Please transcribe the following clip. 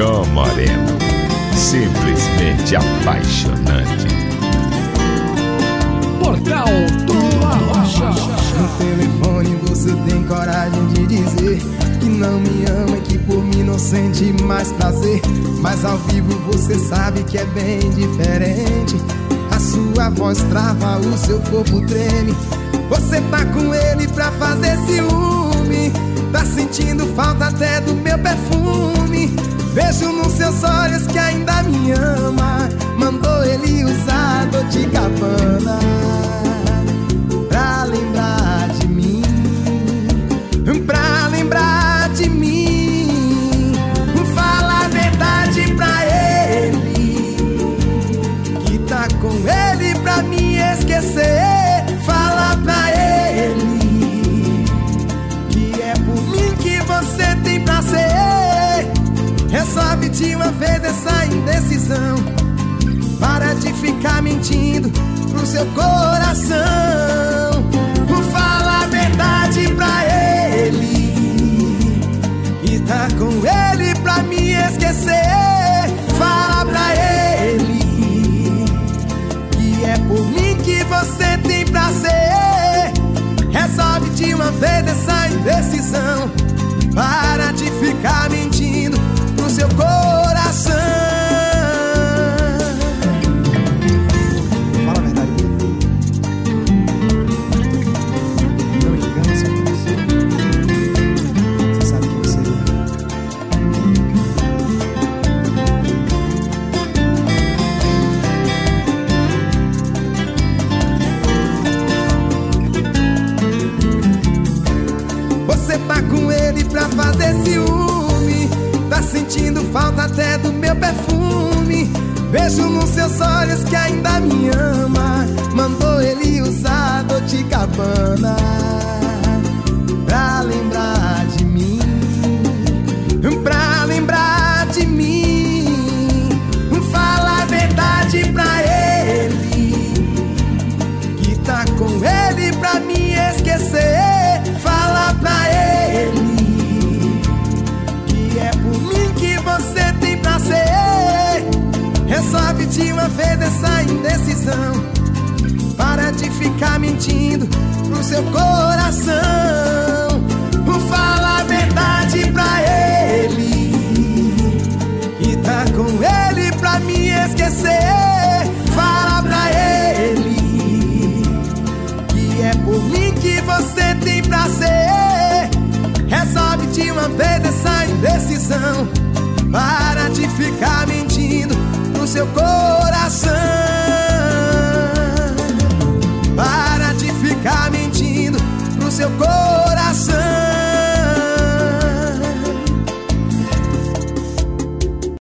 Moreno. Simplesmente apaixonante. Portal do Arrocha. No telefone você tem coragem de dizer que não me ama e que por mim não sente mais prazer. Mas ao vivo você sabe que é bem diferente. A sua voz trava, o seu corpo treme. Você tá com ele pra fazer ciúme. Tá sentindo falta até do meu perfume. Vejo nos seus olhos que ainda me de uma vez essa indecisão. Para de ficar mentindo pro seu coração. Fala a verdade pra ele. E tá com ele pra me esquecer. Fala pra ele. Que é por mim que você tem prazer. Resolve de uma vez essa indecisão. Para Vejo nos seus olhos que uma vez essa indecisão. Para de ficar mentindo pro seu coração. Fala a verdade pra ele. E tá com ele pra me esquecer. Fala pra ele que é por mim que você tem prazer. Resolve de uma vez essa indecisão. Para seu coração.